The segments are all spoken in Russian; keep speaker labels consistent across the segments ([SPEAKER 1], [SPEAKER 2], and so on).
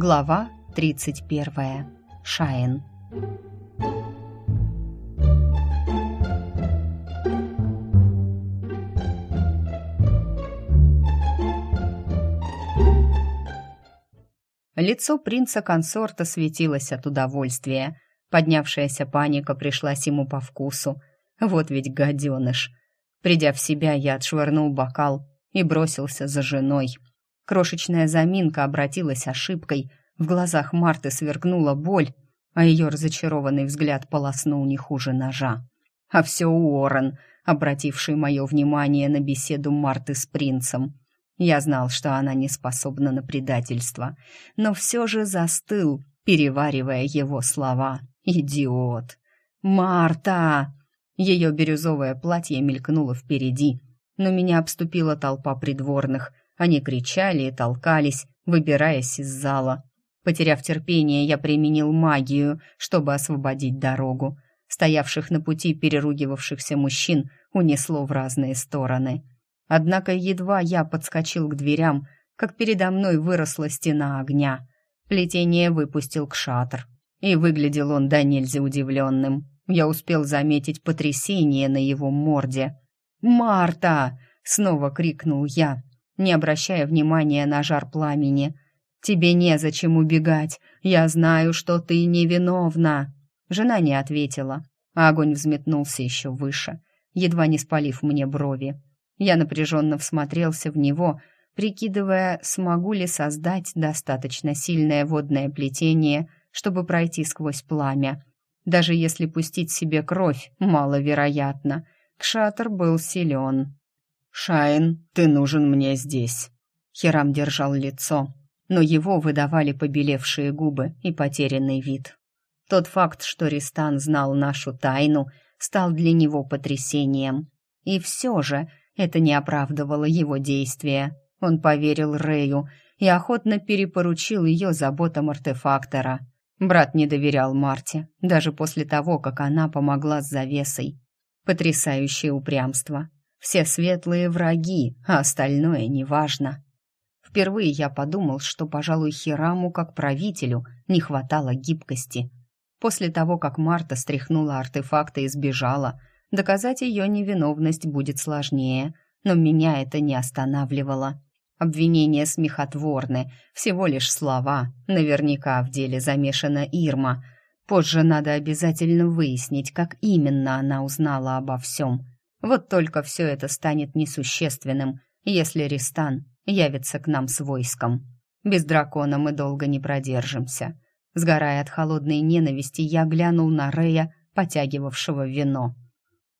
[SPEAKER 1] Глава 31. Шайн. Лицо принца-консорта светилось от удовольствия. Поднявшаяся паника пришлась ему по вкусу. Вот ведь гаденыш. Придя в себя, я отшвырнул бокал и бросился за женой. Крошечная заминка обратилась ошибкой, в глазах Марты сверкнула боль, а ее разочарованный взгляд полоснул не хуже ножа. А все Уоррен, обративший мое внимание на беседу Марты с принцем. Я знал, что она не способна на предательство, но все же застыл, переваривая его слова. «Идиот!» «Марта!» Ее бирюзовое платье мелькнуло впереди, но меня обступила толпа придворных. Они кричали и толкались, выбираясь из зала. Потеряв терпение, я применил магию, чтобы освободить дорогу. Стоявших на пути переругивавшихся мужчин унесло в разные стороны. Однако едва я подскочил к дверям, как передо мной выросла стена огня. Плетение выпустил к шатр, и выглядел он до нельзя удивленным. Я успел заметить потрясение на его морде. «Марта!» — снова крикнул я, не обращая внимания на жар пламени. «Тебе незачем убегать. Я знаю, что ты невиновна». Жена не ответила, а огонь взметнулся еще выше, едва не спалив мне брови. Я напряженно всмотрелся в него, прикидывая, смогу ли создать достаточно сильное водное плетение, чтобы пройти сквозь пламя. Даже если пустить себе кровь, маловероятно. Кшатр был силен. «Шайн, ты нужен мне здесь». Хирам держал лицо, но его выдавали побелевшие губы и потерянный вид. Тот факт, что Ристан знал нашу тайну, стал для него потрясением. И все же это не оправдывало его действия. Он поверил Рэю и охотно перепоручил ее заботам артефактора. Брат не доверял Марте, даже после того, как она помогла с завесой. Потрясающее упрямство. Все светлые враги, а остальное неважно. Впервые я подумал, что, пожалуй, Хираму, как правителю, не хватало гибкости. После того, как Марта стряхнула артефакты и сбежала, доказать ее невиновность будет сложнее, но меня это не останавливало. Обвинения смехотворны, всего лишь слова. Наверняка в деле замешана Ирма. Позже надо обязательно выяснить, как именно она узнала обо всем. Вот только все это станет несущественным, если Ристан явится к нам с войском. Без дракона мы долго не продержимся. Сгорая от холодной ненависти, я глянул на Рея, потягивавшего вино.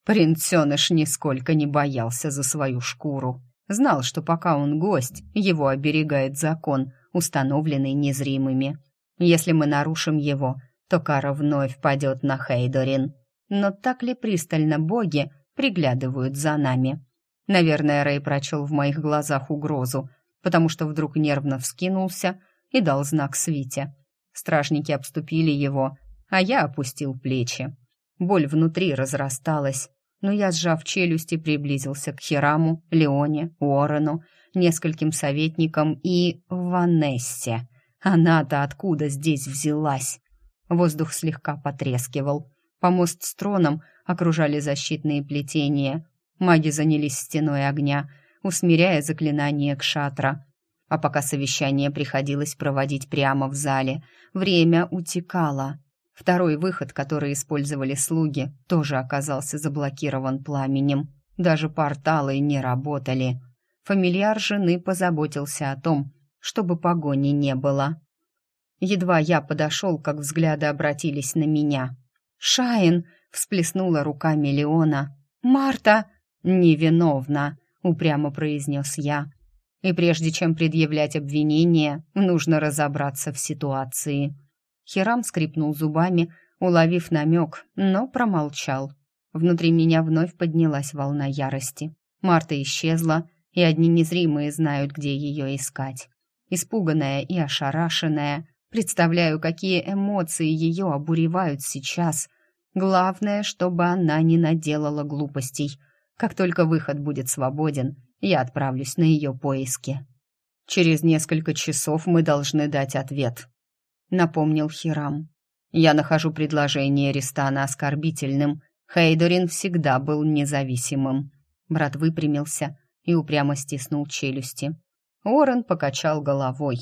[SPEAKER 1] Принценыш нисколько не боялся за свою шкуру. Знал, что пока он гость, его оберегает закон, установленный незримыми. Если мы нарушим его, то кара вновь падет на Хейдорин. Но так ли пристально боги приглядывают за нами? Наверное, Рэй прочел в моих глазах угрозу, потому что вдруг нервно вскинулся и дал знак Свите. Стражники обступили его, а я опустил плечи. Боль внутри разрасталась, но я, сжав челюсти, приблизился к Хираму, Леоне, Уоррену, нескольким советникам и Ванессе. Она-то откуда здесь взялась? Воздух слегка потрескивал. Помост с троном окружали защитные плетения, Маги занялись стеной огня, усмиряя заклинание кшатра. А пока совещание приходилось проводить прямо в зале, время утекало. Второй выход, который использовали слуги, тоже оказался заблокирован пламенем. Даже порталы не работали. Фамильяр жены позаботился о том, чтобы погони не было. Едва я подошел, как взгляды обратились на меня. «Шайн!» — всплеснула руками Леона. «Марта!» «Невиновна», — упрямо произнес я. «И прежде чем предъявлять обвинение, нужно разобраться в ситуации». Хирам скрипнул зубами, уловив намек, но промолчал. Внутри меня вновь поднялась волна ярости. Марта исчезла, и одни незримые знают, где ее искать. Испуганная и ошарашенная, представляю, какие эмоции ее обуревают сейчас. Главное, чтобы она не наделала глупостей — как только выход будет свободен, я отправлюсь на ее поиски. Через несколько часов мы должны дать ответ», — напомнил Хирам. «Я нахожу предложение Ристана оскорбительным. Хейдорин всегда был независимым». Брат выпрямился и упрямо стиснул челюсти. Орен покачал головой.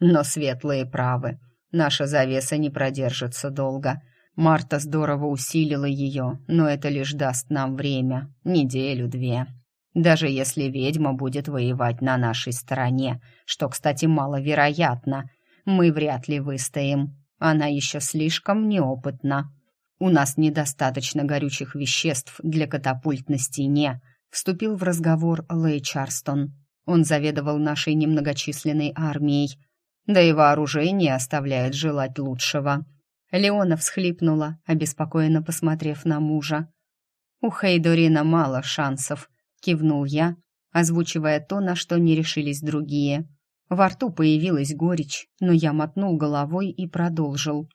[SPEAKER 1] «Но светлые правы. Наша завеса не продержится долго. Марта здорово усилила ее, но это лишь даст нам время, неделю-две. Даже если ведьма будет воевать на нашей стороне, что, кстати, маловероятно, мы вряд ли выстоим. Она еще слишком неопытна. У нас недостаточно горючих веществ для катапульт на стене, вступил в разговор Лэй Чарстон. Он заведовал нашей немногочисленной армией, да и вооружение оставляет желать лучшего. Леона всхлипнула, обеспокоенно посмотрев на мужа. «У Хейдорина мало шансов», — кивнул я, озвучивая то, на что не решились другие. Во рту появилась горечь, но я мотнул головой и продолжил.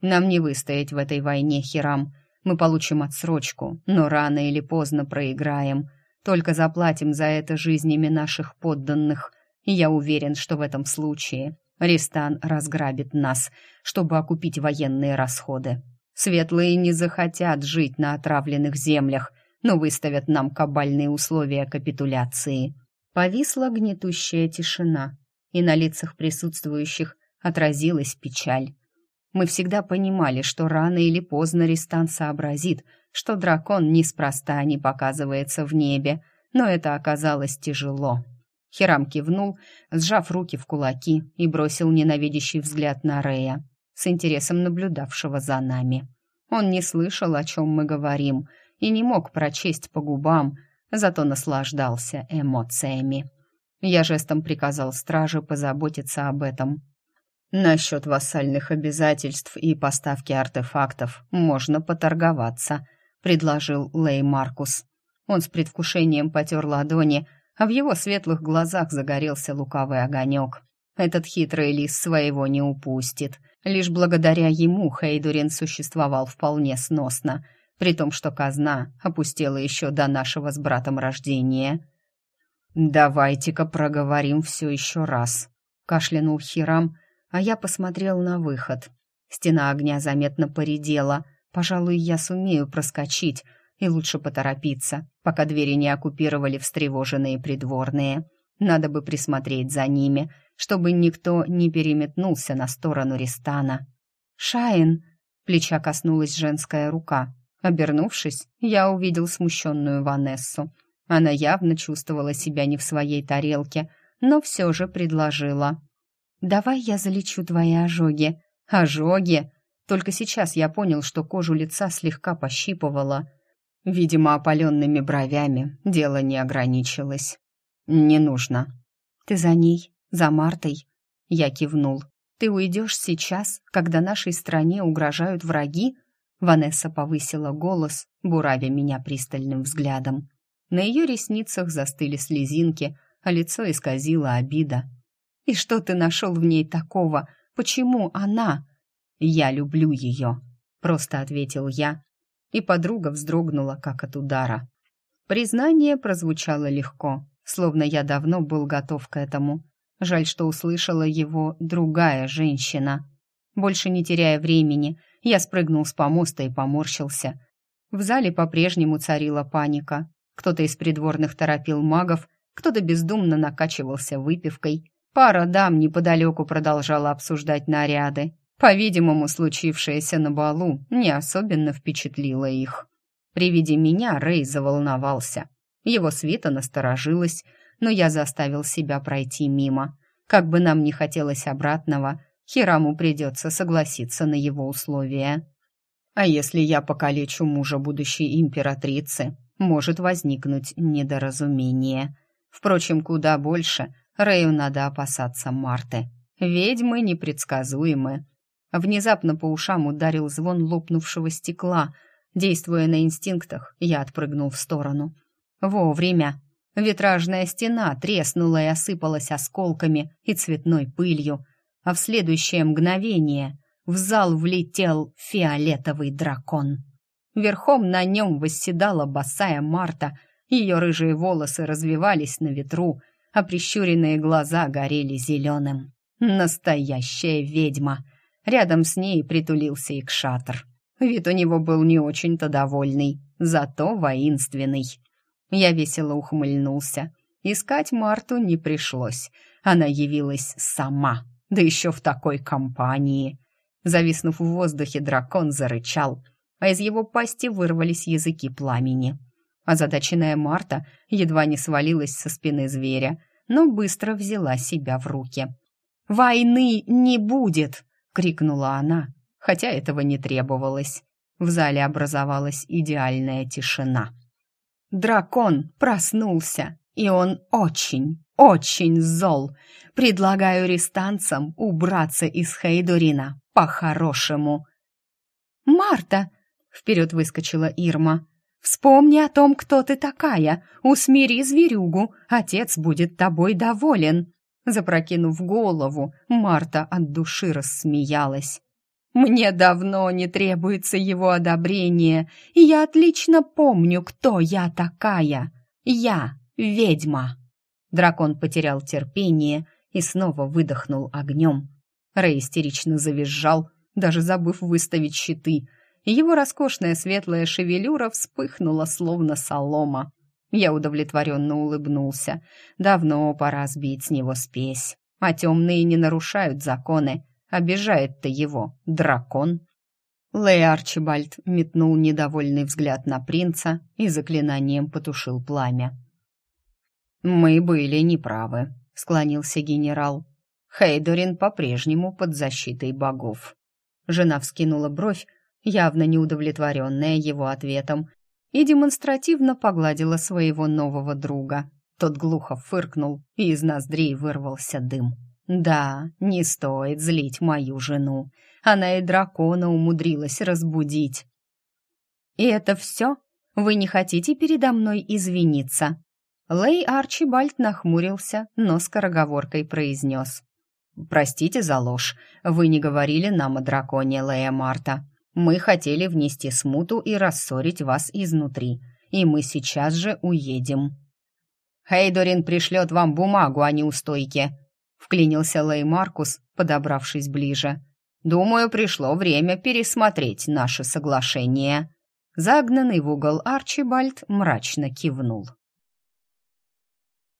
[SPEAKER 1] «Нам не выстоять в этой войне, Хирам. Мы получим отсрочку, но рано или поздно проиграем. Только заплатим за это жизнями наших подданных. И я уверен, что в этом случае Ристан разграбит нас, чтобы окупить военные расходы. Светлые не захотят жить на отравленных землях, но выставят нам кабальные условия капитуляции. Повисла гнетущая тишина, и на лицах присутствующих отразилась печаль. Мы всегда понимали, что рано или поздно Ристан сообразит, что дракон неспроста не показывается в небе, но это оказалось тяжело. Хирам кивнул, сжав руки в кулаки и бросил ненавидящий взгляд на Рея, с интересом наблюдавшего за нами. Он не слышал, о чем мы говорим, и не мог прочесть по губам, зато наслаждался эмоциями. Я жестом приказал страже позаботиться об этом. Насчет вассальных обязательств и поставки артефактов можно поторговаться, предложил Лей Маркус. Он с предвкушением потер ладони, а в его светлых глазах загорелся лукавый огонек. Этот хитрый лис своего не упустит. Лишь благодаря ему Хейдурин существовал вполне сносно, при том, что казна опустела еще до нашего с братом рождения. «Давайте-ка проговорим все еще раз», — кашлянул Хирам, а я посмотрел на выход. Стена огня заметно поредела. Пожалуй, я сумею проскочить, и лучше поторопиться, пока двери не оккупировали встревоженные придворные. Надо бы присмотреть за ними, чтобы никто не переметнулся на сторону Ристана. «Шаин!» — плеча коснулась женская рука. Обернувшись, я увидел смущенную Ванессу. Она явно чувствовала себя не в своей тарелке, но все же предложила. «Давай я залечу твои ожоги». «Ожоги?» Только сейчас я понял, что кожу лица слегка пощипывала — Видимо, опаленными бровями дело не ограничилось. «Не нужно». «Ты за ней? За Мартой?» Я кивнул. «Ты уйдешь сейчас, когда нашей стране угрожают враги?» Ванесса повысила голос, буравя меня пристальным взглядом. На ее ресницах застыли слезинки, а лицо исказило обида. «И что ты нашел в ней такого? Почему она?» «Я люблю ее», — просто ответил я, и подруга вздрогнула, как от удара. Признание прозвучало легко, словно я давно был готов к этому. Жаль, что услышала его другая женщина. Больше не теряя времени, я спрыгнул с помоста и поморщился. В зале по-прежнему царила паника. Кто-то из придворных торопил магов, кто-то бездумно накачивался выпивкой. Пара дам неподалеку продолжала обсуждать наряды. По-видимому, случившееся на балу не особенно впечатлило их. При виде меня Рэй заволновался. Его свита насторожилась, но я заставил себя пройти мимо. Как бы нам ни хотелось обратного, Хираму придется согласиться на его условия. А если я покалечу мужа будущей императрицы, может возникнуть недоразумение. Впрочем, куда больше Рэю надо опасаться Марты. Ведьмы непредсказуемы, Внезапно по ушам ударил звон лопнувшего стекла. Действуя на инстинктах, я отпрыгнул в сторону. Вовремя. Витражная стена треснула и осыпалась осколками и цветной пылью, а в следующее мгновение в зал влетел фиолетовый дракон. Верхом на нем восседала босая Марта, ее рыжие волосы развивались на ветру, а прищуренные глаза горели зеленым. Настоящая ведьма. Рядом с ней притулился Икшатр. Вид у него был не очень-то довольный, зато воинственный. Я весело ухмыльнулся. Искать Марту не пришлось. Она явилась сама, да еще в такой компании. Зависнув в воздухе, дракон зарычал, а из его пасти вырвались языки пламени. Озадаченная Марта едва не свалилась со спины зверя, но быстро взяла себя в руки. «Войны не будет!» — крикнула она, хотя этого не требовалось. В зале образовалась идеальная тишина. Дракон проснулся, и он очень, очень зол. Предлагаю рестанцам убраться из Хейдурина по-хорошему. «Марта!» — вперед выскочила Ирма. «Вспомни о том, кто ты такая. Усмири зверюгу, отец будет тобой доволен». Запрокинув голову, Марта от души рассмеялась. «Мне давно не требуется его одобрение, и я отлично помню, кто я такая. Я ведьма!» Дракон потерял терпение и снова выдохнул огнем. Рэй истерично завизжал, даже забыв выставить щиты, его роскошная светлая шевелюра вспыхнула, словно солома. Я удовлетворенно улыбнулся. Давно пора сбить с него спесь. А темные не нарушают законы. Обижает-то его дракон. Лэй Арчибальд метнул недовольный взгляд на принца и заклинанием потушил пламя. «Мы были неправы», — склонился генерал. Хейдорин по-прежнему под защитой богов. Жена вскинула бровь, явно неудовлетворенная его ответом, и демонстративно погладила своего нового друга. Тот глухо фыркнул, и из ноздрей вырвался дым. «Да, не стоит злить мою жену. Она и дракона умудрилась разбудить». «И это все? Вы не хотите передо мной извиниться?» Лей Арчибальд нахмурился, но скороговоркой произнес. «Простите за ложь. Вы не говорили нам о драконе Лея Марта. Мы хотели внести смуту и рассорить вас изнутри, и мы сейчас же уедем». «Хейдорин пришлет вам бумагу о неустойке», — вклинился Лей Маркус, подобравшись ближе. «Думаю, пришло время пересмотреть наше соглашение». Загнанный в угол Арчибальд мрачно кивнул.